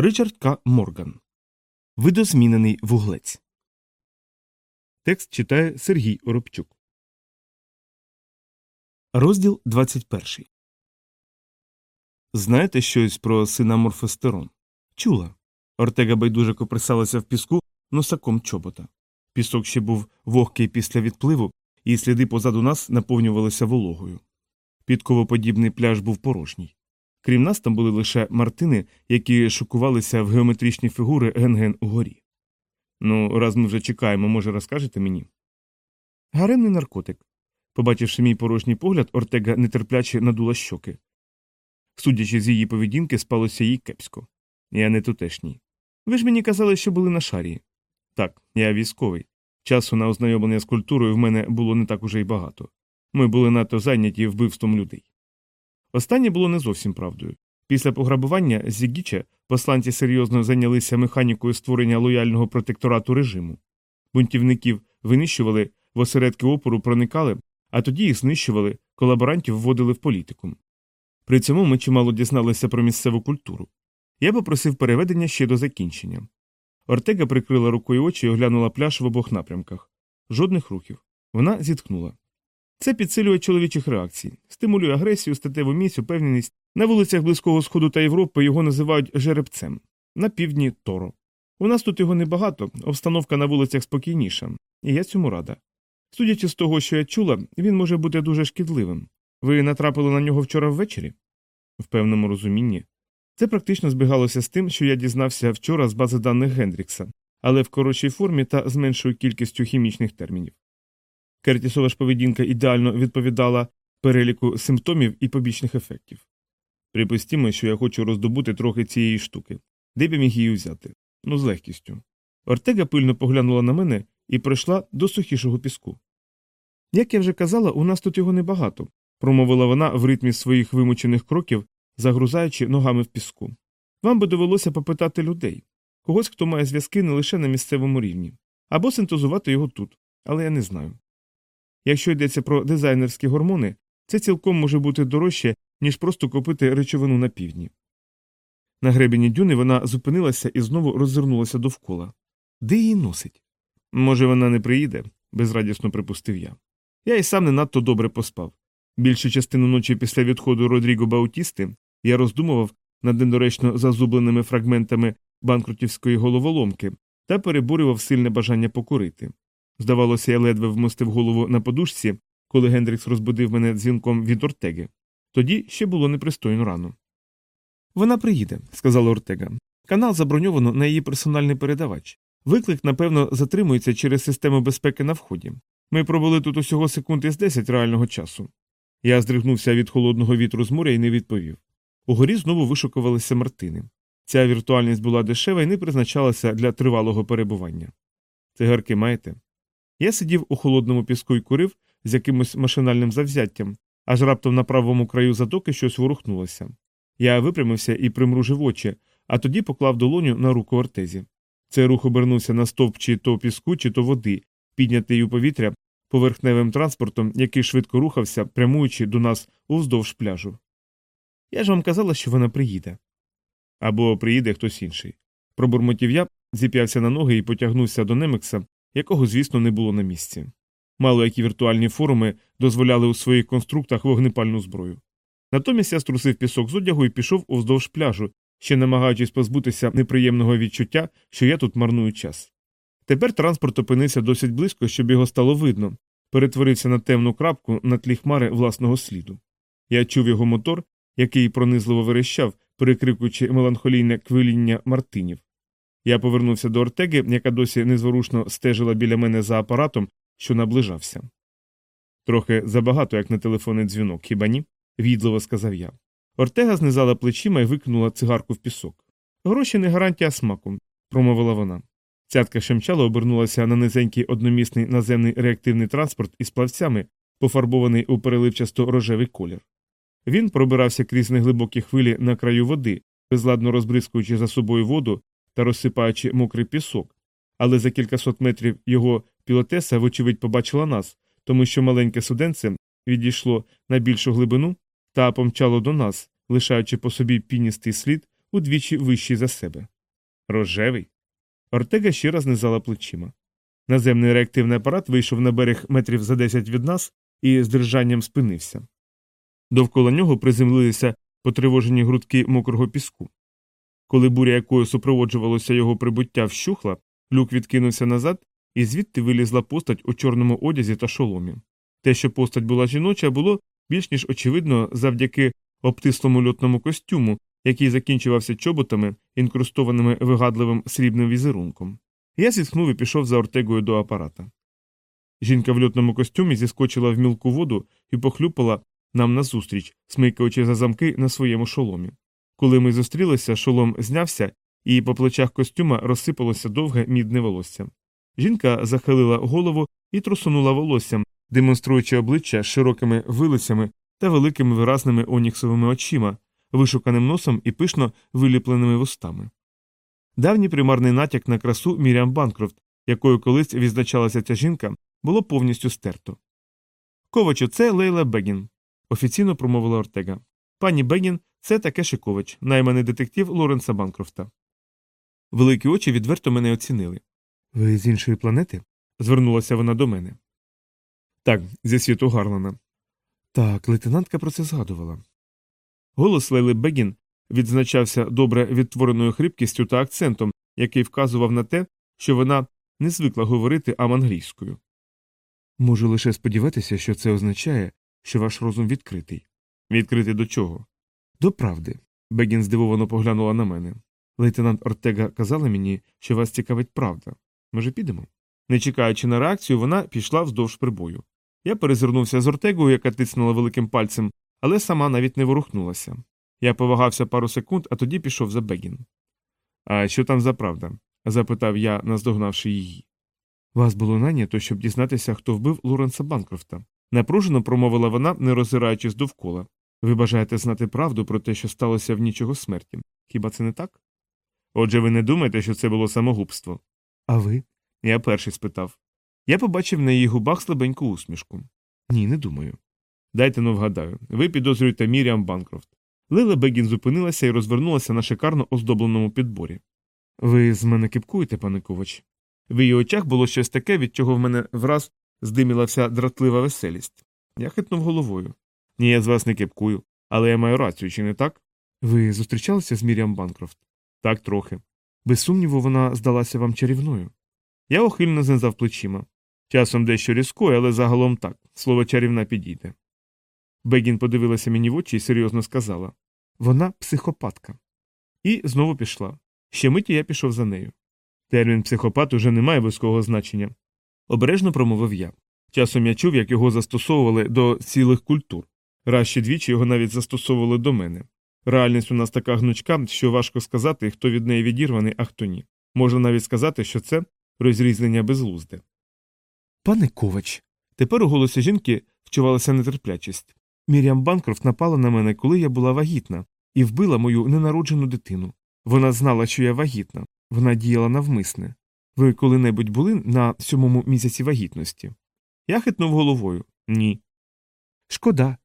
Ричард К. Морган. Видозмінений вуглець. Текст читає Сергій Оробчук. Розділ 21. Знаєте щось про синаморфостерон? Чула. Ортега байдуже коприсалася в піску носаком чобота. Пісок ще був вогкий після відпливу, і сліди позаду нас наповнювалися вологою. Підковоподібний пляж був порожній. Крім нас, там були лише мартини, які шокувалися в геометричні фігури ген-ген угорі. Ну, раз ми вже чекаємо, може, розкажете мені? Гаремний наркотик. Побачивши мій порожній погляд, Ортега нетерпляче надула щоки. Судячи з її поведінки, спалося їй кепсько. Я не тутешній. Ви ж мені казали, що були на шарі. Так, я військовий. Часу на ознайомлення з культурою в мене було не так уже й багато. Ми були надто зайняті вбивством людей. Останнє було не зовсім правдою. Після пограбування Зігіча посланці серйозно зайнялися механікою створення лояльного протекторату режиму. Бунтівників винищували, в осередки опору проникали, а тоді їх знищували, колаборантів вводили в політику. При цьому ми чимало дізналися про місцеву культуру. Я попросив переведення ще до закінчення. Ортега прикрила рукою очі і оглянула пляж в обох напрямках. Жодних рухів. Вона зітхнула. Це підсилює чоловічих реакцій, стимулює агресію, статеву міць, упевненість. На вулицях Близького Сходу та Європи його називають жеребцем, на півдні торо. У нас тут його небагато, обстановка на вулицях спокійніша, і я цьому рада. Судячи з того, що я чула, він може бути дуже шкідливим. Ви натрапили на нього вчора ввечері? В певному розумінні. Це практично збігалося з тим, що я дізнався вчора з бази даних Гендрікса, але в коротшій формі та з меншою кількістю хімічних термінів. Кертісова ж поведінка ідеально відповідала переліку симптомів і побічних ефектів. Припустімо, що я хочу роздобути трохи цієї штуки, де б я міг її взяти? Ну, з легкістю. Ортега пильно поглянула на мене і пройшла до сухішого піску. Як я вже казала, у нас тут його небагато, промовила вона в ритмі своїх вимучених кроків, загрузаючи ногами в піску. Вам би довелося попитати людей когось, хто має зв'язки не лише на місцевому рівні, або синтезувати його тут, але я не знаю. Якщо йдеться про дизайнерські гормони, це цілком може бути дорожче, ніж просто купити речовину на півдні. На гребені дюни вона зупинилася і знову роззирнулася довкола. Де її носить? Може, вона не приїде, безрадісно припустив я. Я і сам не надто добре поспав. Більшу частину ночі після відходу Родріго Баутісти я роздумував над недоречно зазубленими фрагментами банкрутівської головоломки та перебурював сильне бажання покурити. Здавалося, я ледве вмостив голову на подушці, коли Гендрікс розбудив мене дзвінком від Ортеги. Тоді ще було непристойно рано. Вона приїде, сказала Ортега. Канал заброньовано на її персональний передавач. Виклик, напевно, затримується через систему безпеки на вході. Ми пробули тут усього секунд із 10 реального часу. Я здригнувся від холодного вітру з моря і не відповів. Угорі знову вишукувалися мартини. Ця віртуальність була дешева і не призначалася для тривалого перебування. Цигарки маєте? Я сидів у холодному піску і курив з якимось машинальним завзяттям, аж раптом на правому краю затоки щось ворухнулося. Я випрямився і примружив очі, а тоді поклав долоню на руку ортезі. Цей рух обернувся на стовп чи то піску, чи то води, піднятий у повітря поверхневим транспортом, який швидко рухався, прямуючи до нас уздовж пляжу. Я ж вам казала, що вона приїде. Або приїде хтось інший. Пробурмотів я, зіп'явся на ноги і потягнувся до Немекса, якого, звісно, не було на місці. Мало які віртуальні форуми дозволяли у своїх конструктах вогнепальну зброю. Натомість я струсив пісок з одягу і пішов уздовж пляжу, ще намагаючись позбутися неприємного відчуття, що я тут марную час. Тепер транспорт опинився досить близько, щоб його стало видно, перетворився на темну крапку на тлі хмари власного сліду. Я чув його мотор, який пронизливо верещав, перекрикуючи меланхолійне квиління мартинів. Я повернувся до Ортеги, яка досі незворушно стежила біля мене за апаратом, що наближався. Трохи забагато, як на телефонний дзвінок, хіба ні? в'їдливо сказав я. Ортега знизала плечима і викинула цигарку в пісок. Гроші не гарантія смаку, промовила вона. Цятка шемчала обернулася на низенький одномісний наземний реактивний транспорт із плавцями, пофарбований у переливчасто рожевий колір. Він пробирався крізь неглибокі хвилі на краю води, безладно розбризкуючи за собою воду та розсипаючи мокрий пісок, але за кількасот метрів його пілотеса, вочевидь, побачила нас, тому що маленьке суденце відійшло на більшу глибину та помчало до нас, лишаючи по собі піністий слід удвічі вищий за себе. Рожевий. Ортега ще раз низала плечима. Наземний реактивний апарат вийшов на берег метрів за десять від нас і з держанням спинився. Довкола нього приземлилися потривожені грудки мокрого піску. Коли буря, якою супроводжувалося його прибуття, вщухла, люк відкинувся назад, і звідти вилізла постать у чорному одязі та шоломі. Те, що постать була жіноча, було більш ніж очевидно завдяки обтислому льотному костюму, який закінчувався чоботами, інкрустованими вигадливим срібним візерунком. Я зітхнув і пішов за ортегою до апарата. Жінка в льотному костюмі зіскочила в мілку воду і похлюпала нам назустріч, смикаючи за замки на своєму шоломі. Коли ми зустрілися, шолом знявся, і по плечах костюма розсипалося довге мідне волосся. Жінка захилила голову і трусунула волоссям, демонструючи обличчя широкими вилицями та великими виразними оніксовими очима, вишуканим носом і пишно виліпленими вустами. Давній примарний натяк на красу Міріам Банкрофт, якою колись відзначалася ця жінка, було повністю стерто. Ковачу, це Лейла Бегін, офіційно промовила Ортега. Пані Бегін це таке Ковач, найманий детектив Лоренса Банкрофта. Великі очі відверто мене оцінили. Ви з іншої планети? звернулася вона до мене. Так, зі світу Гарлана. Так, лейтенантка про це згадувала. Голос Лейли Бегін відзначався добре відтвореною хрипкістю та акцентом, який вказував на те, що вона не звикла говорити аманглійською. Можу лише сподіватися, що це означає, що ваш розум відкритий. Відкритий до чого? До правди. Бегін здивовано поглянула на мене. Лейтенант Ортега казала мені, що вас цікавить правда. Може, підемо? Не чекаючи на реакцію, вона пішла вздовж прибою. Я перезирнувся з Ортегою, яка тиснула великим пальцем, але сама навіть не ворухнулася. Я повагався пару секунд, а тоді пішов за Бегін. А що там за правда? запитав я, наздогнавши її. Вас було нанято, щоб дізнатися, хто вбив Лоренса Банкрофта. Напружено промовила вона, не роззираючись довкола. Ви бажаєте знати правду про те, що сталося в нічого смерті. Хіба це не так? Отже, ви не думаєте, що це було самогубство? А ви? Я перший спитав. Я побачив на її губах слабеньку усмішку. Ні, не думаю. Дайте но вгадаю. Ви підозрюєте Міріам Банкрофт. Лила Бегін зупинилася і розвернулася на шикарно оздобленому підборі. Ви з мене кипкуєте, пане Ковач? В її очах було щось таке, від чого в мене враз здиміла вся дратлива веселість. Я хитнув головою. Ні, я з вас не кипкую, але я маю рацію, чи не так? Ви зустрічалися з Міріам Банкрофт? Так, трохи. Без сумніву, вона здалася вам чарівною. Я охильно знизав плечима. Часом дещо різкою, але загалом так, слово чарівна підійде. Бегін подивилася мені в очі і серйозно сказала вона психопатка. І знову пішла. Ще миті я пішов за нею. Термін психопат уже не має вузького значення. Обережно промовив я. Часом я чув, як його застосовували до цілих культур. Раз ще двічі його навіть застосовували до мене. Реальність у нас така гнучка, що важко сказати, хто від неї відірваний, а хто ні. Можна навіть сказати, що це розрізнення безглузде. Пане Ковач. Тепер у голосі жінки вчувалася нетерплячість. Мір'ям Банкрофт напала на мене, коли я була вагітна, і вбила мою ненароджену дитину. Вона знала, що я вагітна, вона діяла навмисне. Ви коли-небудь були на сьомому місяці вагітності? Я хитнув головою ні. Шкода.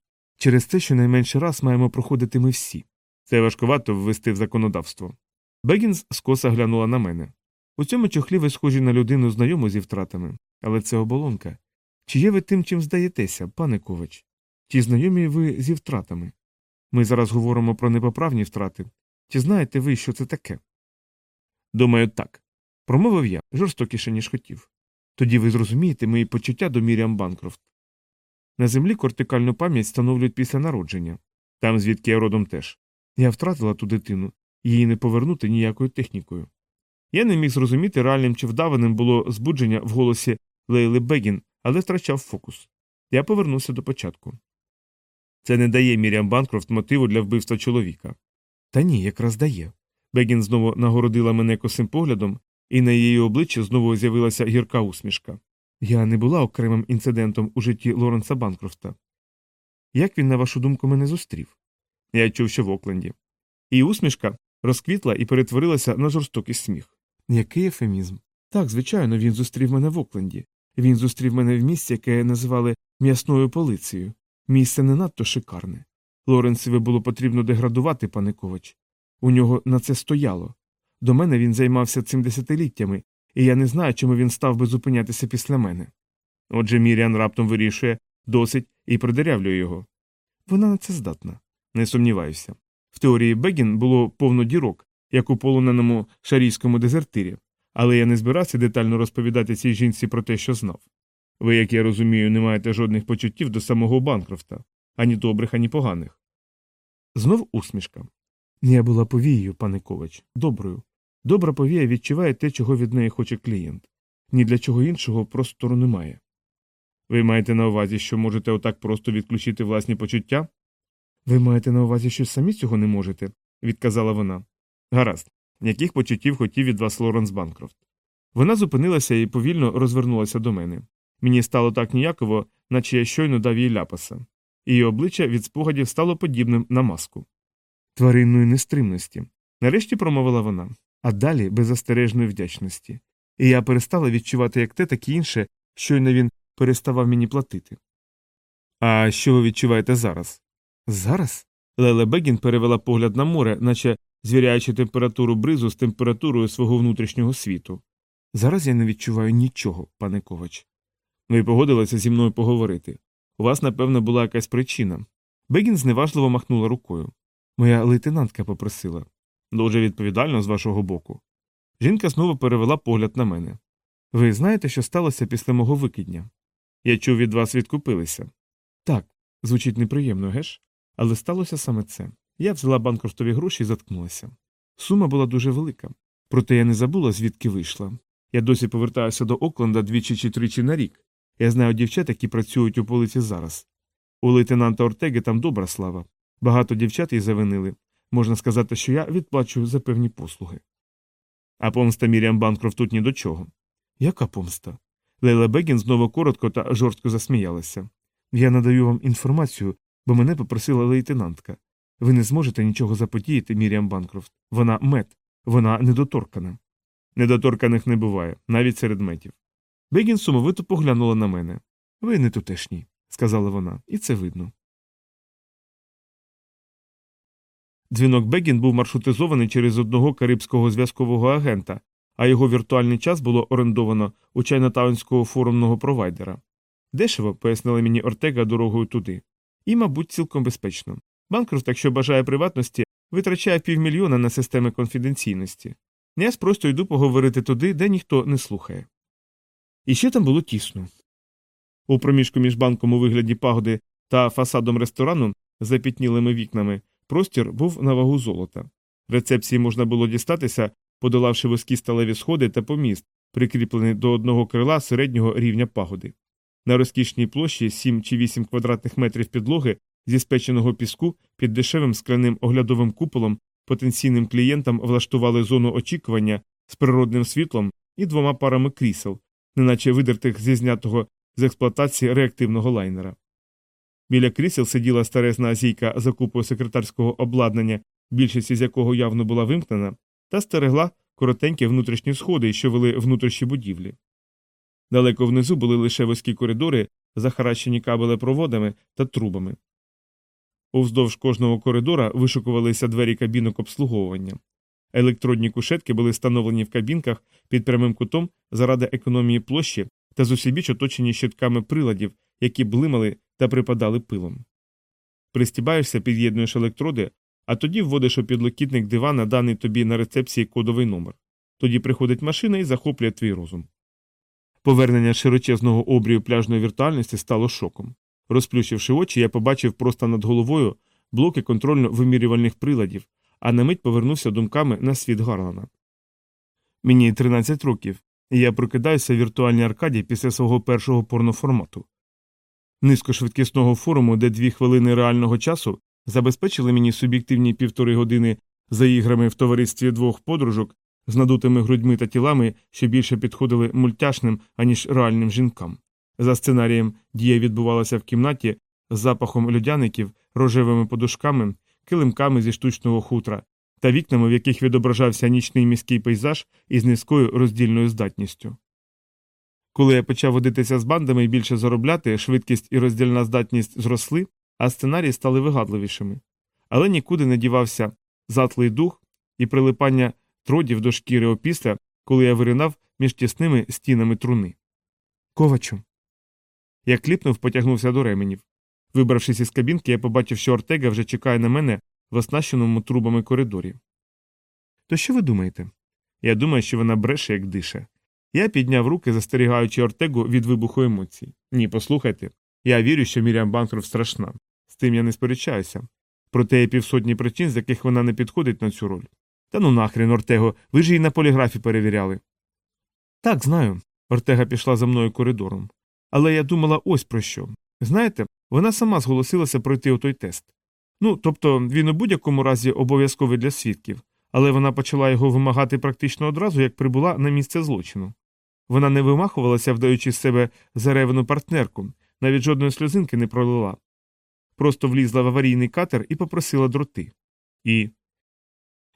Через це щонайменше раз маємо проходити ми всі. Це важкувато ввести в законодавство. Бегінс скоса глянула на мене. У цьому чохлі ви схожі на людину знайому зі втратами, але це оболонка. Чи є ви тим, чим здаєтеся, пане Ковач? Чи знайомі ви зі втратами? Ми зараз говоримо про непоправні втрати. Чи знаєте ви, що це таке? Думаю, так. Промовив я жорстокіше, ніж хотів. Тоді ви зрозумієте мої почуття до Міріам Банкрофт. На землі кортикальну пам'ять встановлюють після народження, там звідки я родом теж. Я втратила ту дитину, її не повернути ніякою технікою. Я не міг зрозуміти, реальним чи вдаваним було збудження в голосі Лейли Бегін, але втрачав фокус. Я повернувся до початку. Це не дає Міріам Банкрофт мотиву для вбивства чоловіка. Та ні, якраз дає. Бегін знову нагородила мене косим поглядом, і на її обличчі знову з'явилася гірка усмішка. Я не була окремим інцидентом у житті Лоренса Банкрофта. Як він, на вашу думку, мене зустрів? Я чув, що в Окленді. І усмішка розквітла і перетворилася на жорстокий сміх. Який ефемізм? Так, звичайно, він зустрів мене в Окленді. Він зустрів мене в місці, яке називали м'ясною полицею. Місце не надто шикарне. Лоренсові було потрібно деградувати, пане Ковач. У нього на це стояло. До мене він займався цим десятиліттями, і я не знаю, чому він став би зупинятися після мене. Отже, Міріан раптом вирішує досить і продерявлює його. Вона на це здатна, не сумніваюся. В теорії Бегін було повно дірок, як у полоненому шарійському дезертирі, але я не збирався детально розповідати цій жінці про те, що знав. Ви, як я розумію, не маєте жодних почуттів до самого Банкрофта, ані добрих, ані поганих. Знов усмішка. Я була повією, пане Ковач, доброю. Добра повія відчуває те, чого від неї хоче клієнт. Ні для чого іншого простору немає. Ви маєте на увазі, що можете отак просто відключити власні почуття? Ви маєте на увазі, що самі цього не можете, відказала вона. Гаразд, яких почуттів хотів від вас Лоренс Банкрофт? Вона зупинилася і повільно розвернулася до мене. Мені стало так ніяково, наче я щойно дав їй ляпаса. Її обличчя від спогадів стало подібним на маску. Тваринної нестримності. Нарешті промовила вона, а далі беззастережної вдячності. І я перестала відчувати як те, так і інше, щойно він переставав мені платити. А що ви відчуваєте зараз? Зараз? Леле Бегін перевела погляд на море, наче звіряючи температуру бризу з температурою свого внутрішнього світу. Зараз я не відчуваю нічого, пане Ковач. Ви погодилися зі мною поговорити. У вас, напевно, була якась причина. Бегін зневажливо махнула рукою. Моя лейтенантка попросила. Дуже відповідально з вашого боку. Жінка знову перевела погляд на мене. Ви знаєте, що сталося після мого викидня? Я чув від вас відкупилися. Так, звучить неприємно, геш? Але сталося саме це. Я взяла банкрофтові гроші і заткнулася. Сума була дуже велика. Проте я не забула, звідки вийшла. Я досі повертаюся до Окленда двічі чи тричі на рік. Я знаю дівчат, які працюють у полиці зараз. У лейтенанта Ортеги там добра слава. Багато дівчат їй завинили. Можна сказати, що я відплачую за певні послуги. А помста Міріам Банкрофт тут ні до чого. Яка помста? Лейла Бегін знову коротко та жорстко засміялася. Я надаю вам інформацію, бо мене попросила лейтенантка. Ви не зможете нічого заподіяти, Міріам Банкрофт. Вона мед, вона недоторкана. Недоторканих не буває, навіть серед метів. Бегін сумовито поглянула на мене. Ви не тутешні, сказала вона, і це видно. Дзвінок Бегін був маршрутизований через одного карибського зв'язкового агента, а його віртуальний час було орендовано у чайнатаунського форумного провайдера. Дешево, пояснила мені Ортега дорогою туди. І, мабуть, цілком безпечно. Банкрофт, якщо бажає приватності, витрачає півмільйона на системи конфіденційності. Я просто йду поговорити туди, де ніхто не слухає. І ще там було тісно. У проміжку між банком у вигляді пагоди та фасадом ресторану запітнілими вікнами простір був на вагу золота. Рецепції можна було дістатися, подолавши вузькі сталеві сходи та поміст, прикріплений до одного крила середнього рівня пагоди. На розкішній площі 7 чи 8 квадратних метрів підлоги зі спеченого піску під дешевим скляним оглядовим куполом потенційним клієнтам влаштували зону очікування з природним світлом і двома парами крісел, неначе видертих зі знятого з експлуатації реактивного лайнера. Біля крісел сиділа старезна азійка за купою секретарського обладнання, більшість із якого явно була вимкнена, та стерегла коротенькі внутрішні сходи, що вели внутрішні будівлі. Далеко внизу були лише вузькі коридори, захаращені кабелепроводами та трубами. Уздовж кожного коридора вишукувалися двері кабінок обслуговування. Електродні кушетки були встановлені в кабінках під прямим кутом заради економії площі та зусібіч оточені щитками приладів, які блимали та припадали пилом. Пристібаєшся, під'єднуєш електроди, а тоді вводиш у підлокітник дивана даний тобі на рецепції кодовий номер. Тоді приходить машина і захоплює твій розум. Повернення широчезного обрію пляжної віртуальності стало шоком. Розплющивши очі, я побачив просто над головою блоки контрольно-вимірювальних приладів, а на мить повернувся думками на світ Гарлана. Мені 13 років, і я прокидаюся в віртуальній аркаді після свого першого порноформату. Низькошвидкісного форуму, де дві хвилини реального часу забезпечили мені суб'єктивні півтори години за іграми в товаристві двох подружок з надутими грудьми та тілами, що більше підходили мультяшним, аніж реальним жінкам. За сценарієм дія відбувалася в кімнаті з запахом льодяників, рожевими подушками, килимками зі штучного хутра та вікнами, в яких відображався нічний міський пейзаж із низькою роздільною здатністю. Коли я почав водитися з бандами і більше заробляти, швидкість і роздільна здатність зросли, а сценарії стали вигадливішими. Але нікуди не дівався затлий дух, і прилипання тродів до шкіри опісля, коли я виринав між тісними стінами труни. Ковачу. Я кліпнув, потягнувся до ременів. Вибравшись із кабінки, я побачив, що Ортега вже чекає на мене в оснащеному трубами коридорі. То що ви думаєте? Я думаю, що вона бреше, як дише. Я підняв руки, застерігаючи Ортегу від вибуху емоцій. Ні, послухайте. Я вірю, що Міріам Банкрофт страшна. З тим я не сперечаюся. Проте є півсотні причин, з яких вона не підходить на цю роль. Та ну нахрен, Ортего, ви ж її на поліграфі перевіряли. Так, знаю. Ортега пішла за мною коридором. Але я думала ось про що. Знаєте, вона сама зголосилася пройти отой тест. Ну, тобто він у будь-якому разі обов'язковий для свідків, але вона почала його вимагати практично одразу, як прибула на місце злочину. Вона не вимахувалася, вдаючи з себе заревану партнерку, навіть жодної сльозинки не пролила. Просто влізла в аварійний катер і попросила дроти. І.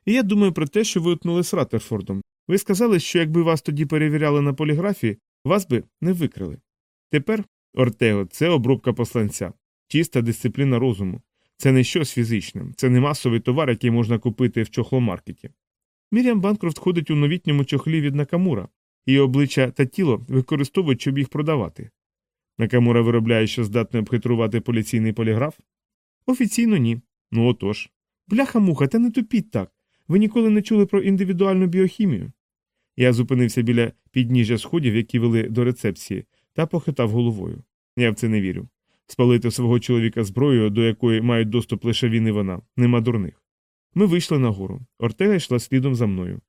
І я думаю про те, що ви утнули з Раттерфордом. Ви сказали, що якби вас тоді перевіряли на поліграфії, вас би не викрили. Тепер, Ортего, це обробка посланця, чиста дисципліна розуму. Це не щось фізичне, це не масовий товар, який можна купити в чохломаркеті. Мір'ям Банкрофт ходить у новітньому чохлі від Накамура, її обличчя та тіло використовують, щоб їх продавати. Накамура виробляє, що здатне обхитрувати поліційний поліграф? Офіційно ні. Ну отож. Бляха муха, та не тупіть так. Ви ніколи не чули про індивідуальну біохімію. Я зупинився біля підніжжя сходів, які вели до рецепції, та похитав головою. Я в це не вірю. Спалити свого чоловіка зброєю, до якої мають доступ лише він і вона, нема дурних. Ми вийшли нагору. Ортега йшла слідом за мною.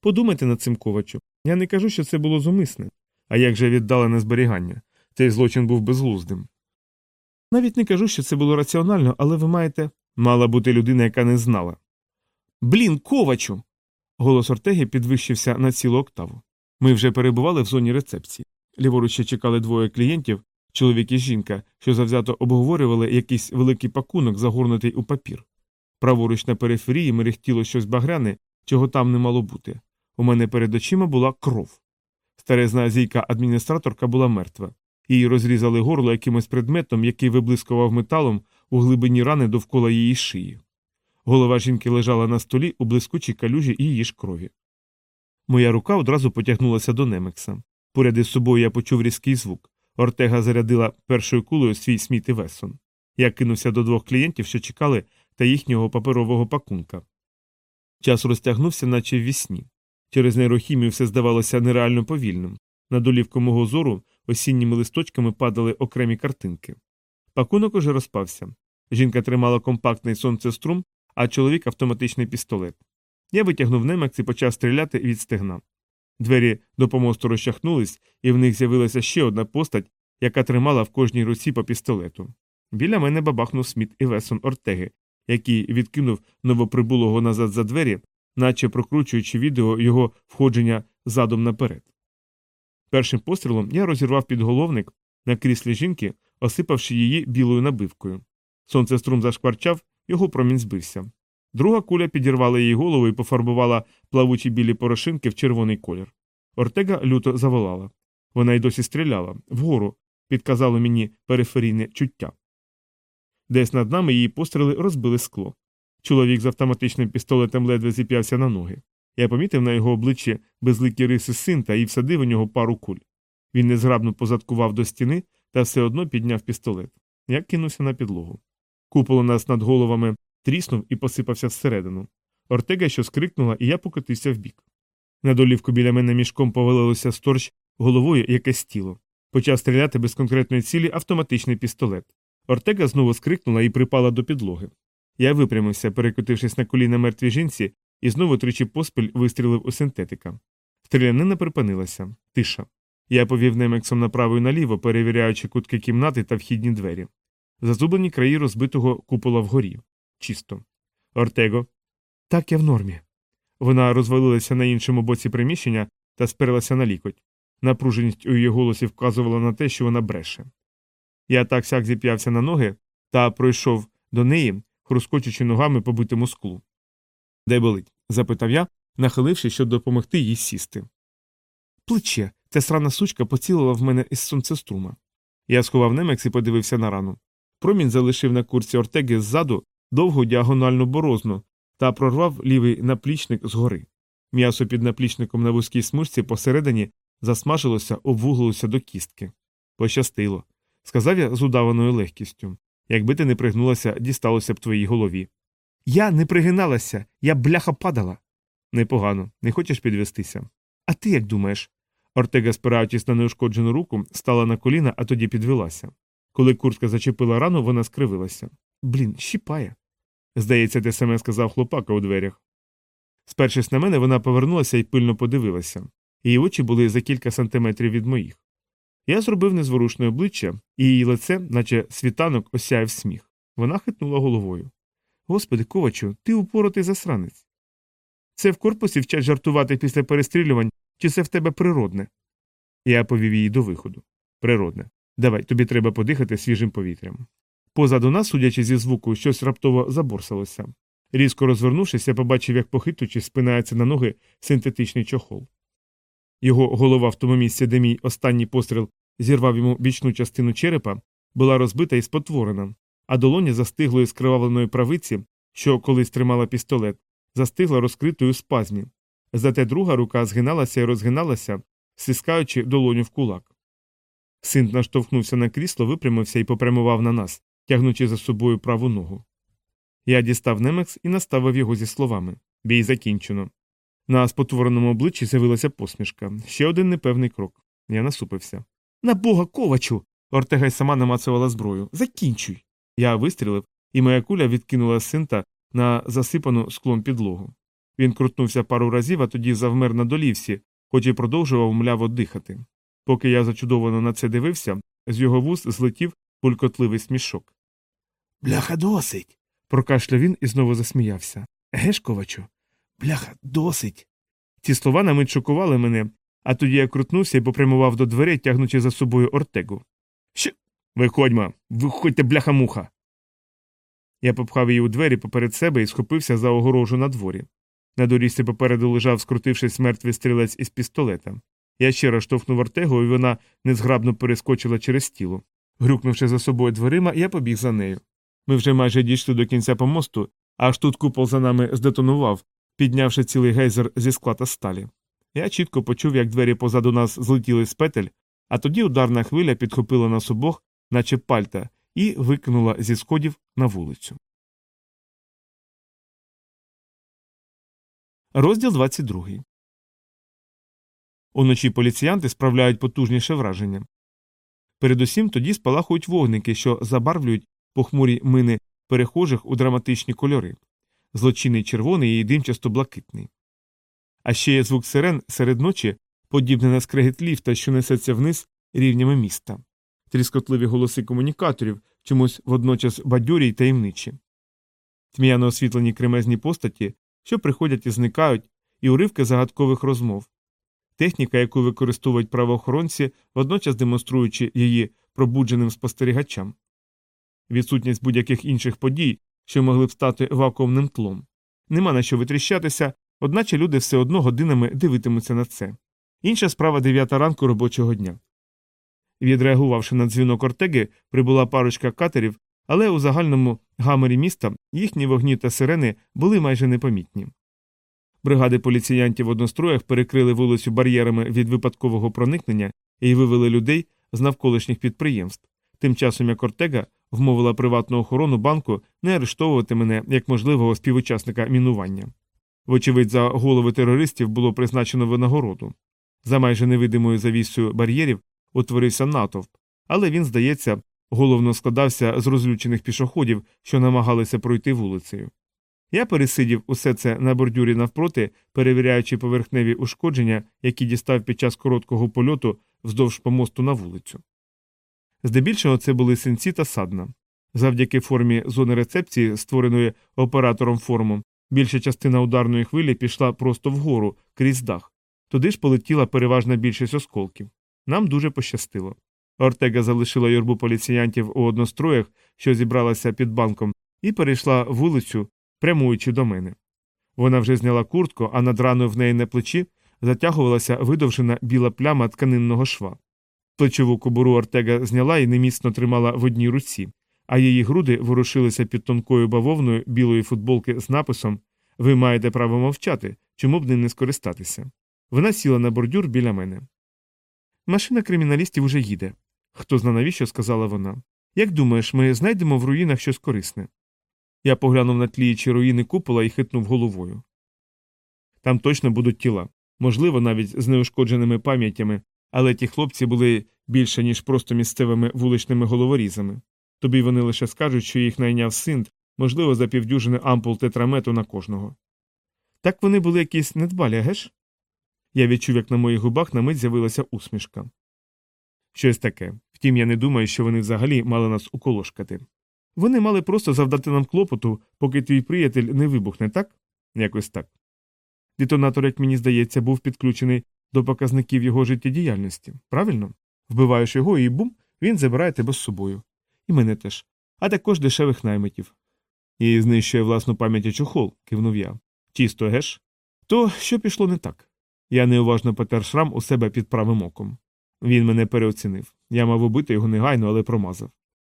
Подумайте над цим ковачу. Я не кажу, що це було зумисне. А як же віддалене зберігання? Цей злочин був безглуздим. Навіть не кажу, що це було раціонально, але ви маєте. Мала бути людина, яка не знала. Блін, ковачу. Голос Ортеги підвищився на цілу октаву. Ми вже перебували в зоні рецепції. Ліворуч ще чекали двоє клієнтів, чоловік і жінка, що завзято обговорювали якийсь великий пакунок, загорнутий у папір. Праворуч на периферії мерехтіло щось багряне, чого там не мало бути. У мене перед очима була кров. Старезна азійка адміністраторка була мертва. Її розрізали горло якимось предметом, який виблискував металом у глибині рани довкола її шиї. Голова жінки лежала на столі у блискучій калюжі її ж крові. Моя рука одразу потягнулася до Немекса. Поряд із собою я почув різкий звук. Ортега зарядила першою кулею свій сміт і весон. Я кинувся до двох клієнтів, що чекали, та їхнього паперового пакунка. Час розтягнувся, наче в вісні. Через нейрохімію все здавалося нереально повільним. На долівку мого зору осінніми листочками падали окремі картинки. Пакунок уже розпався. Жінка тримала компактний сонцеструм, а чоловік автоматичний пістолет. Я витягнув немець і почав стріляти від стегна. Двері до помосту розчахнулись, і в них з'явилася ще одна постать, яка тримала в кожній руці по пістолету. Біля мене бабахнув Сміт і Весон Ортеги, який відкинув новоприбулого назад за двері, наче прокручуючи відео його входження задом наперед. Першим пострілом я розірвав підголовник на кріслі жінки, осипавши її білою набивкою. Сонцеструм зашкварчав, його промінь збився. Друга куля підірвала її голову і пофарбувала плавучі білі порошинки в червоний колір. Ортега люто заволала. Вона й досі стріляла вгору, підказало мені периферійне чуття. Десь над нами її постріли розбили скло. Чоловік з автоматичним пістолетом ледве зіп'явся на ноги. Я помітив на його обличчі безликі риси синта і всадив у нього пару куль. Він незграбно позадкував до стіни та все одно підняв пістолет. Я кинувся на підлогу. Купол у нас над головами тріснув і посипався всередину. Ортега що скрикнула, і я покотився вбік. На долівку біля мене мішком повалилося сторч головою якесь тіло. Почав стріляти без конкретної цілі автоматичний пістолет. Ортега знову скрикнула і припала до підлоги. Я випрямився, перекотившись на коліна мертвій жінці, і знову тричі поспіль вистрілив у синтетика. Стрілянина припинилася. Тиша. Я повів немексом направо і наліво, перевіряючи кутки кімнати та вхідні двері. Зазублені краї розбитого купола вгорі. Чисто. Ортего. Так я в нормі. Вона розвалилася на іншому боці приміщення та сперлася на лікоть. Напруженість у її голосі вказувала на те, що вона бреше. Я так сяк зіп'явся на ноги та пройшов до неї, хрускочучи ногами по битому склу. Де болить? запитав я, нахиливши, щоб допомогти їй сісти. Плече. Ця срана сучка поцілила в мене із сонцеструма. Я сховав немекс і подивився на рану. Промінь залишив на курці Ортеги ззаду довгу діагональну борозну, та прорвав лівий наплічник згори. М'ясо під наплічником на вузькій смужці посередині засмажилося, обвуглилося до кістки. Пощастило, сказав я з удаваною легкістю. Якби ти не пригнулася, дісталося б твоїй голові. Я не пригиналася, я бляха падала. Непогано, не хочеш підвестися. А ти як думаєш? Ортега, спираючись на неушкоджену руку, стала на коліна, а тоді підвелася. Коли куртка зачепила рану, вона скривилася. Блін, щіпає. Здається, те саме сказав хлопака у дверях. Спершись на мене, вона повернулася і пильно подивилася. Її очі були за кілька сантиметрів від моїх. Я зробив незворушне обличчя, і її лице, наче світанок, осяяв сміх. Вона хитнула головою. Господи, ковачу, ти упоротий засранець. Це в корпусі вчать жартувати після перестрілювань, чи це в тебе природне? Я повів її до виходу. Природне. Давай, тобі треба подихати свіжим повітрям. Позаду нас, судячи зі звуку, щось раптово заборсалося. Різко розвернувшись, я побачив, як похитуючи, спинається на ноги синтетичний чохол. Його голова в тому місці, де мій останній постріл зірвав йому бічну частину черепа, була розбита і спотворена, а долоня застиглої скривавленої правиці, що колись тримала пістолет, застигла розкритою спазмі. Зате друга рука згиналася і розгиналася, стискаючи долоню в кулак. Син наштовхнувся на крісло, випрямився і попрямував на нас, тягнучи за собою праву ногу. Я дістав немекс і наставив його зі словами Бій закінчено. На спотвореному обличчі з'явилася посмішка. Ще один непевний крок. Я насупився. На бога ковачу. Ортега й сама намацувала зброю. Закінчуй. Я вистрілив, і моя куля відкинула синта на засипану склом підлогу. Він крутнувся пару разів, а тоді завмер на долівсі, хоч і продовжував мляво дихати. Поки я зачудовано на це дивився, з його вуст злетів пулькотливий смішок. Бляха, досить. прокашляв він і знову засміявся. Геш, ковачу? Бляха, досить. Ці слова на мить шокували мене, а тоді я крутнувся і попрямував до дверей, тягнучи за собою ортегу. Що? Виходьмо, виходьте, бляха муха. Я попхав її у двері поперед себе і схопився за огорожу на дворі. На доріжці попереду лежав, скрутившись мертвий стрілець із пістолета. Я ще раз штовхнув ортегу, і вона незграбно перескочила через тіло. Грюкнувши за собою дверима, я побіг за нею. Ми вже майже дійшли до кінця помосту, аж тут купол за нами здетонував, піднявши цілий гейзер зі скла та сталі. Я чітко почув, як двері позаду нас злетіли з петель, а тоді ударна хвиля підхопила нас обох, наче пальта, і викинула зі сходів на вулицю. Розділ 22. Уночі поліціянти справляють потужніше враження. Передусім тоді спалахують вогники, що забарвлюють похмурі мини перехожих у драматичні кольори злочинний червоний і димчасто блакитний. А ще є звук сирен серед ночі, подібний на скрегіт ліфта, що несеться вниз рівнями міста, тріскотливі голоси комунікаторів, чомусь водночас бадьорі й таємничі, тьмяно освітлені кремезні постаті, що приходять і зникають, і уривки загадкових розмов, техніка, яку використовують правоохоронці, водночас демонструючи її пробудженим спостерігачам, відсутність будь-яких інших подій, що могли б стати вакуумним тлом. Нема на що витріщатися, одначе люди все одно годинами дивитимуться на це. Інша справа дев'ята ранку робочого дня. Відреагувавши на дзвінок Ортеги, прибула парочка катерів, але у загальному гаморі міста їхні вогні та сирени були майже непомітні. Бригади поліціянтів в одностроях перекрили вулицю бар'єрами від випадкового проникнення і вивели людей з навколишніх підприємств. Тим часом як Ортега вмовила приватну охорону банку не арештовувати мене як можливого співучасника мінування. Вочевидь, за голови терористів було призначено винагороду. За майже невидимою завісою бар'єрів утворився натовп, але він, здається, головно складався з розлючених пішоходів, що намагалися пройти вулицею. Я пересидів усе це на бордюрі навпроти, перевіряючи поверхневі ушкодження, які дістав під час короткого польоту вздовж помосту на вулицю. Здебільшого це були синці та садна. Завдяки формі зони рецепції, створеної оператором форму, більша частина ударної хвилі пішла просто вгору, крізь дах. Туди ж полетіла переважна більшість осколків. Нам дуже пощастило. Ортега залишила юрбу поліціянтів у одностроях, що зібралася під банком, і перейшла вулицю, прямуючи до мене. Вона вже зняла куртку, а над раною в неї на плечі затягувалася видовжена біла пляма тканинного шва. Плечову кобуру Ортега зняла і неміцно тримала в одній руці, а її груди ворушилися під тонкою бавовною білої футболки з написом Ви маєте право мовчати, чому б ним не скористатися. Вона сіла на бордюр біля мене. Машина криміналістів уже їде. Хто зна навіщо, сказала вона. Як думаєш, ми знайдемо в руїнах щось корисне? Я поглянув на тліючі руїни купола і хитнув головою. Там точно будуть тіла, можливо, навіть з неушкодженими пам'ятями, але ті хлопці були більше, ніж просто місцевими вуличними головорізами. Тобі вони лише скажуть, що їх найняв синт, можливо, за півдюжини ампул тетрамету на кожного. Так вони були якісь недбалі, геш? Я відчув, як на моїх губах на мить з'явилася усмішка. Щось таке. Втім, я не думаю, що вони взагалі мали нас уколошкати. Вони мали просто завдати нам клопоту, поки твій приятель не вибухне, так? Якось так. Детонатор, як мені здається, був підключений до показників його життєдіяльності, правильно? Вбиваєш його і бум, він забирає тебе з собою. І мене теж, а також дешевих наймитів. І знищує власну пам'ять чохол, кивнув я. Чисто, геш? То що пішло не так? Я неуважно потер шрам у себе під правим оком. Він мене переоцінив. Я мав убити його негайно, але промазав.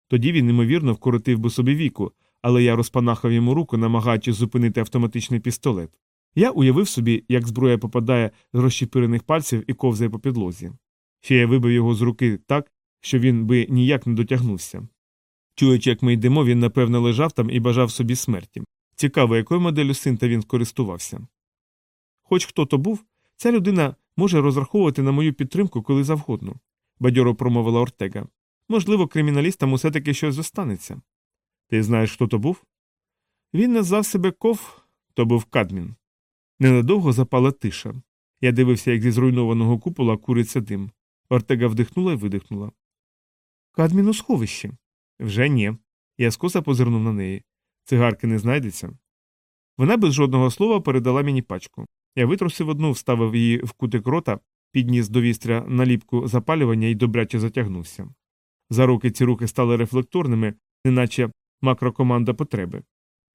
Тоді він, ймовірно, вкоротив би собі віку, але я розпанахав йому руку, намагаючись зупинити автоматичний пістолет. Я уявив собі, як зброя попадає з розщепирених пальців і ковзає по підлозі. Ще я вибив його з руки так, що він би ніяк не дотягнувся. Чуючи, як ми йдемо, він напевно лежав там і бажав собі смерті. Цікаво, якою моделлю синта він скористувався. Хоч хто то був, ця людина може розраховувати на мою підтримку коли завгодно, бадьоро промовила Ортега. Можливо, криміналістам усе таки щось зостанеться. Ти знаєш, хто то був? Він назвав себе ков, то був Кадмін. Ненадовго запала тиша. Я дивився, як зі зруйнованого купола куриться дим. Ортега вдихнула і видихнула. Кадмін у сховищі. Вже ні. Я скоса позирнув на неї. Цигарки не знайдеться. Вона без жодного слова передала мені пачку. Я витрусив одну, вставив її в кутик рота, підніс до вістря наліпку запалювання і добряче затягнувся. За руки ці руки стали рефлекторними, неначе макрокоманда потреби.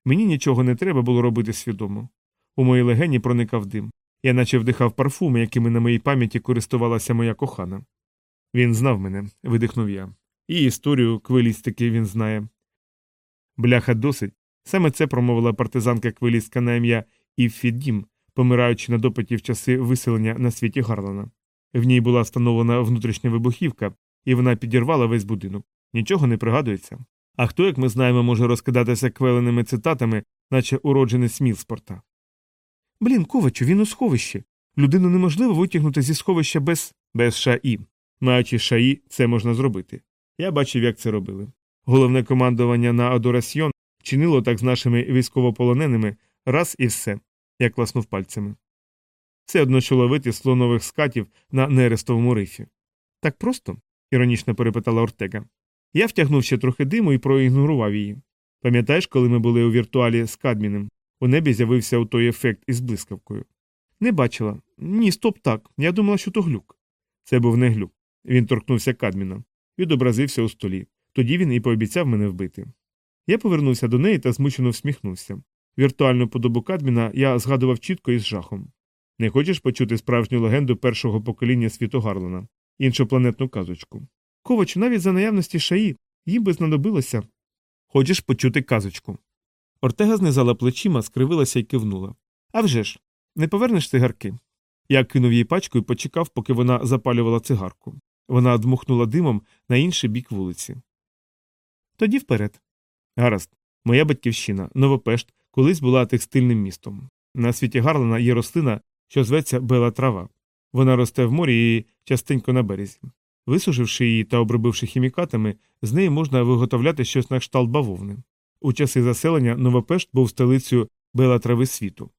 Мені нічого не треба було робити свідомо. У моїй легені проникав дим. Я наче вдихав парфуми, якими на моїй пам'яті користувалася моя кохана. Він знав мене, видихнув я. І історію квилістики він знає. Бляха досить. Саме це промовила партизанка квилістка на ім'я Івфіддім, помираючи на допиті в часи виселення на світі Гарлана. В ній була встановлена внутрішня вибухівка, і вона підірвала весь будинок. Нічого не пригадується. А хто, як ми знаємо, може розкидатися квеленими цитатами, наче уродженець Мілспорта? Блін, ковачу, він у сховищі. Людину неможливо витягнути зі сховища без без шаї. Маючи шаї, це можна зробити. Я бачив, як це робили. Головне командування на Адорасьйон чинило так з нашими військовополоненими раз і все, як класнув пальцями. Все одно що ловити слонових скатів на нерестовому рифі. Так просто? іронічно перепитала Ортега. Я втягнув ще трохи диму і проігнорував її. Пам'ятаєш, коли ми були у віртуалі з Кадмінем? У небі з'явився той ефект із блискавкою. Не бачила. Ні, стоп так. Я думала, що то глюк. Це був не глюк. Він торкнувся Кадміна, відобразився у столі. Тоді він і пообіцяв мене вбити. Я повернувся до неї та змучено всміхнувся. Віртуальну подобу Кадміна я згадував чітко і з жахом. Не хочеш почути справжню легенду першого покоління світу Гарлана, іншопланетну казочку? Ковачу, навіть за наявності шаї, їм би знадобилося. Хочеш почути казочку? Ортега знизала плечима, скривилася і кивнула. «А вже ж, не повернеш цигарки? Я кинув їй пачку і почекав, поки вона запалювала цигарку. Вона дмухнула димом на інший бік вулиці. Тоді вперед. Гаразд, моя батьківщина, Новопешт, колись була текстильним містом. На світі Гарлана є рослина, що зветься бела трава. Вона росте в морі і частенько на березі. Висушивши її та обробивши хімікатами, з неї можна виготовляти щось на кшталт бавовни. У часи заселення Новопешт був столицею бела трави світу.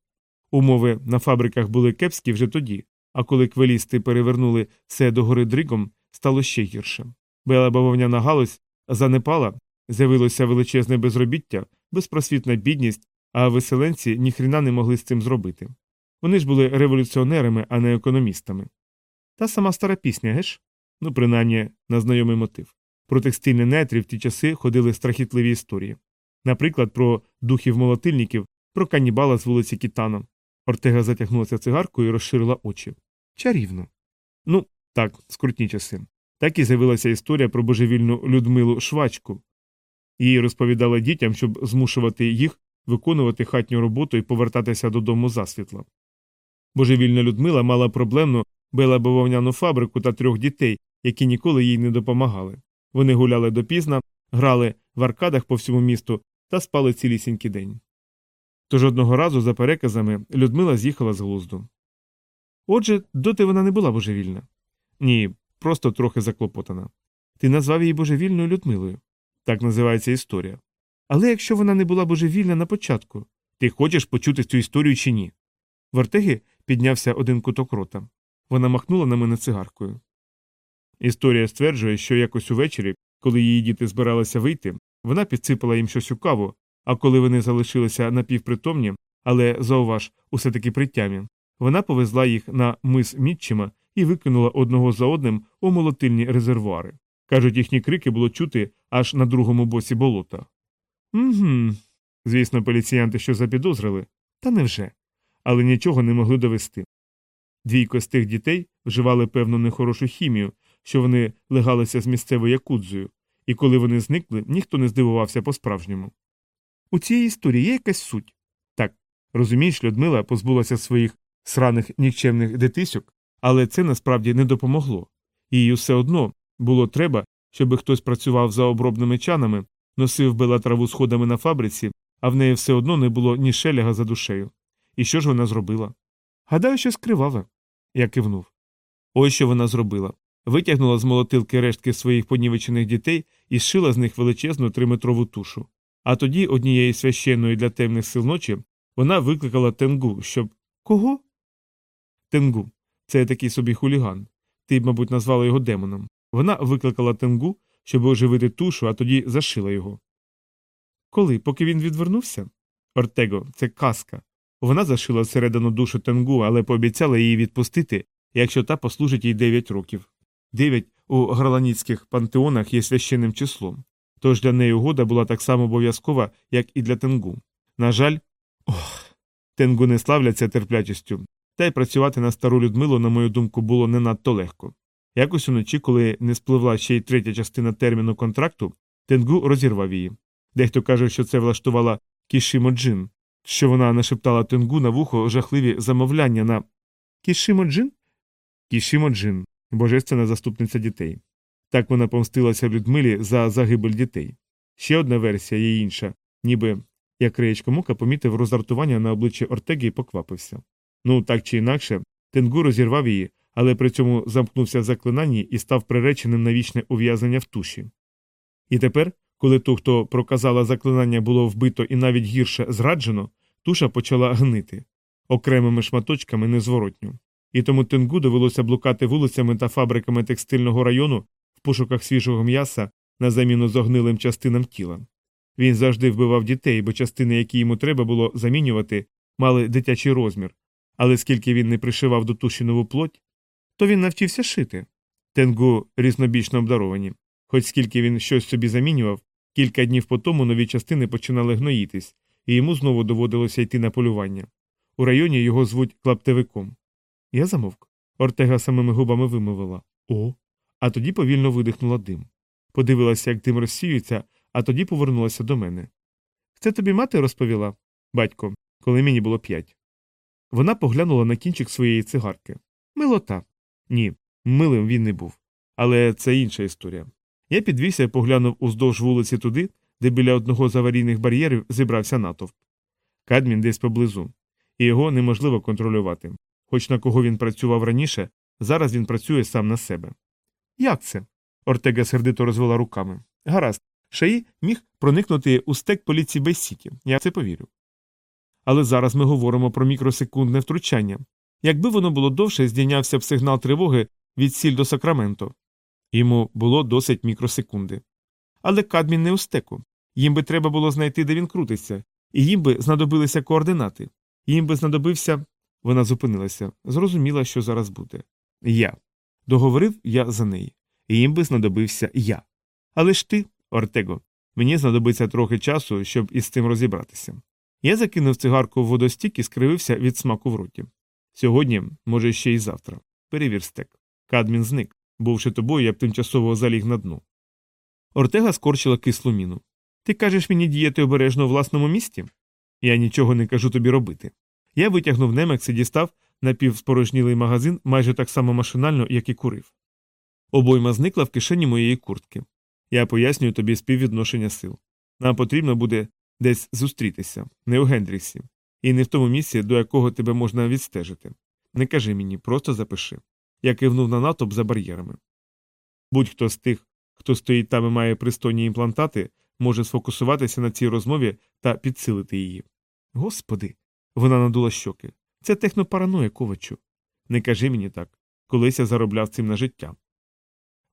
Умови на фабриках були кепські вже тоді, а коли квелісти перевернули все до гори дригом, стало ще гірше. Бела бавовняна галузь занепала, з'явилося величезне безробіття, безпросвітна бідність, а виселенці ніхріна не могли з цим зробити. Вони ж були революціонерами, а не економістами. Та сама стара пісня, геш? Ну, принаймні, на знайомий мотив. Про текстильні нетрі в ті часи ходили страхітливі історії. Наприклад, про духів молотильників, про канібала з вулиці Кітана. Ортега затягнулася цигаркою і розширила очі. Чарівно. Ну, так, скрутні часи. Так і з'явилася історія про божевільну Людмилу Швачку. Її розповідали дітям, щоб змушувати їх виконувати хатню роботу і повертатися додому засвітла. Божевільна Людмила мала проблемну белабововняну фабрику та трьох дітей, які ніколи їй не допомагали. Вони гуляли допізна, грали в аркадах по всьому місту та спали цілісінький день. Тож одного разу, за переказами, Людмила з'їхала з глузду. Отже, доти вона не була божевільна. Ні, просто трохи заклопотана. Ти назвав її божевільною Людмилою. Так називається історія. Але якщо вона не була божевільна на початку, ти хочеш почути цю історію чи ні? В Ортеги піднявся один куток рота. Вона махнула на мене цигаркою. Історія стверджує, що якось увечері, коли її діти збиралися вийти, вона підсипала їм щось у каву, а коли вони залишилися напівпритомні, але зауваж, усе таки при тямі, вона повезла їх на мис Мітчима і викинула одного за одним у молотильні резервуари. Кажуть, їхні крики було чути аж на другому боці болота. Угу. Звісно, поліціянти що запідозрили, та невже. Але нічого не могли довести. Двійко з тих дітей вживали певну нехорошу хімію, що вони легалися з місцевою якудзою, і коли вони зникли, ніхто не здивувався по-справжньому. У цій історії є якась суть. Так, розумієш, Людмила позбулася своїх сраних нікчемних дитисьок, але це насправді не допомогло. Їй все одно було треба, щоб хтось працював за обробними чанами, носив била траву сходами на фабриці, а в неї все одно не було ні шеляга за душею. І що ж вона зробила? Гадаю, що скриваве. Я кивнув. Ось що вона зробила. Витягнула з молотилки рештки своїх понівечених дітей і зшила з них величезну триметрову тушу. А тоді, однієї священної для темних сил ночі, вона викликала тенгу, щоб. Кого? Тенгу. Це такий собі хуліган. Ти б, мабуть, назвала його демоном. Вона викликала тенгу, щоб оживити тушу, а тоді зашила його. Коли, поки він відвернувся? Ортего, це казка. Вона зашила всередину душу тенгу, але пообіцяла її відпустити, якщо та послужить їй 9 років. Дев'ять у граланіцьких пантеонах є священним числом. Тож для неї угода була так само обов'язкова, як і для тенгу. На жаль, ох, тенгу не славляться терплячістю, та й працювати на стару Людмилу, на мою думку, було не надто легко. Якось уночі, коли не спливла ще й третя частина терміну контракту, тенгу розірвав її. Дехто каже, що це влаштувала Кішимо Джин, що вона нашептала тенгу на вухо жахливі замовляння на Кішимо Джин? Кішимо Джин, божественна заступниця дітей. Так вона помстилася Людмилі за загибель дітей. Ще одна версія є інша, ніби як краєчко мука помітив роздратування на обличчі Ортеги і поквапився. Ну, так чи інакше, Тенгу розірвав її, але при цьому замкнувся в заклинанні і став приреченим на вічне ув'язнення в туші. І тепер, коли ту, хто проказала заклинання, було вбито і навіть гірше зраджено, туша почала гнити окремими шматочками незворотньо. І тому Тенгу довелося блукати вулицями та фабриками текстильного району в пошуках свіжого м'яса на заміну зогнилим частинам тіла. Він завжди вбивав дітей, бо частини, які йому треба було замінювати, мали дитячий розмір, але скільки він не пришивав до туші нову плоть, то він навчився шити. Тенгу різнобічно обдаровані. Хоч скільки він щось собі замінював, кілька днів по тому нові частини починали гноїтись, і йому знову доводилося йти на полювання. У районі його звуть клаптевиком. Я замовк. Ортега самими губами вимовила О. А тоді повільно видихнула дим. Подивилася, як дим розсіюється, а тоді повернулася до мене. Це тобі мати розповіла, батько, коли мені було п'ять. Вона поглянула на кінчик своєї цигарки. Милота. Ні, милим він не був. Але це інша історія. Я підвівся і поглянув уздовж вулиці туди, де біля одного з аварійних бар'єрів зібрався натовп. Кадмін десь поблизу, і його неможливо контролювати. Хоч на кого він працював раніше, зараз він працює сам на себе. Як це? Ортега сердито розвела руками. Гаразд, Шаї міг проникнути у стек поліції Бейсіті, я це повірю. Але зараз ми говоримо про мікросекундне втручання. Якби воно було довше, здійнявся б сигнал тривоги від сіль до Сакраменто. Йому було досить мікросекунди. Але Кадмін не у стеку. Їм би треба було знайти, де він крутиться, і їм би знадобилися координати. Їм би знадобився. Вона зупинилася, зрозуміла, що зараз буде. Я. Договорив я за неї. І їм би знадобився я. Але ж ти, Ортего, мені знадобиться трохи часу, щоб із цим розібратися. Я закинув цигарку в водостік і скривився від смаку в роті. Сьогодні, може, ще й завтра. Перевір стек. Кадмін зник. Бувши тобою, я б тимчасово заліг на дно. Ортега скорчила кислу міну. Ти кажеш мені діяти обережно у власному місті? Я нічого не кажу тобі робити. Я витягнув немекс і дістав напівспорожнілий магазин майже так само машинально, як і курив. Обойма зникла в кишені моєї куртки. Я пояснюю тобі співвідношення сил. Нам потрібно буде десь зустрітися, не у Гендріксі, і не в тому місці, до якого тебе можна відстежити. Не кажи мені, просто запиши. Я кивнув на натовп за бар'єрами. Будь-хто з тих, хто стоїть там і має пристойні імплантати, може сфокусуватися на цій розмові та підсилити її. Господи. Вона надула щоки. Це технопараноя, ковачу. Не кажи мені так, колись я заробляв цим на життя.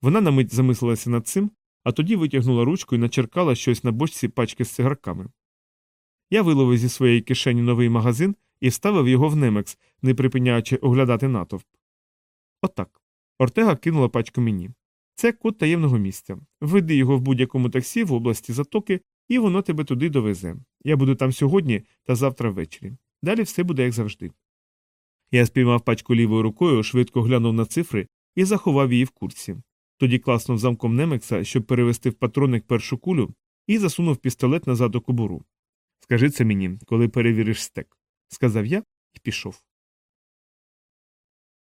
Вона на мить замислилася над цим, а тоді витягнула ручку і начеркала щось на бочці пачки з цигарками. Я виловив зі своєї кишені новий магазин і вставив його в немекс, не припиняючи оглядати натовп. Отак. Ортега кинула пачку мені. Це код таємного місця. Введи його в будь-якому таксі в області затоки, і воно тебе туди довезе. Я буду там сьогодні та завтра ввечері. Далі все буде як завжди. Я спіймав пачку лівою рукою, швидко глянув на цифри і заховав її в курці. Тоді класнув замком Немекса, щоб перевести в патронник першу кулю, і засунув пістолет назад у кобуру. Скажи це мені, коли перевіриш стек, сказав я і пішов.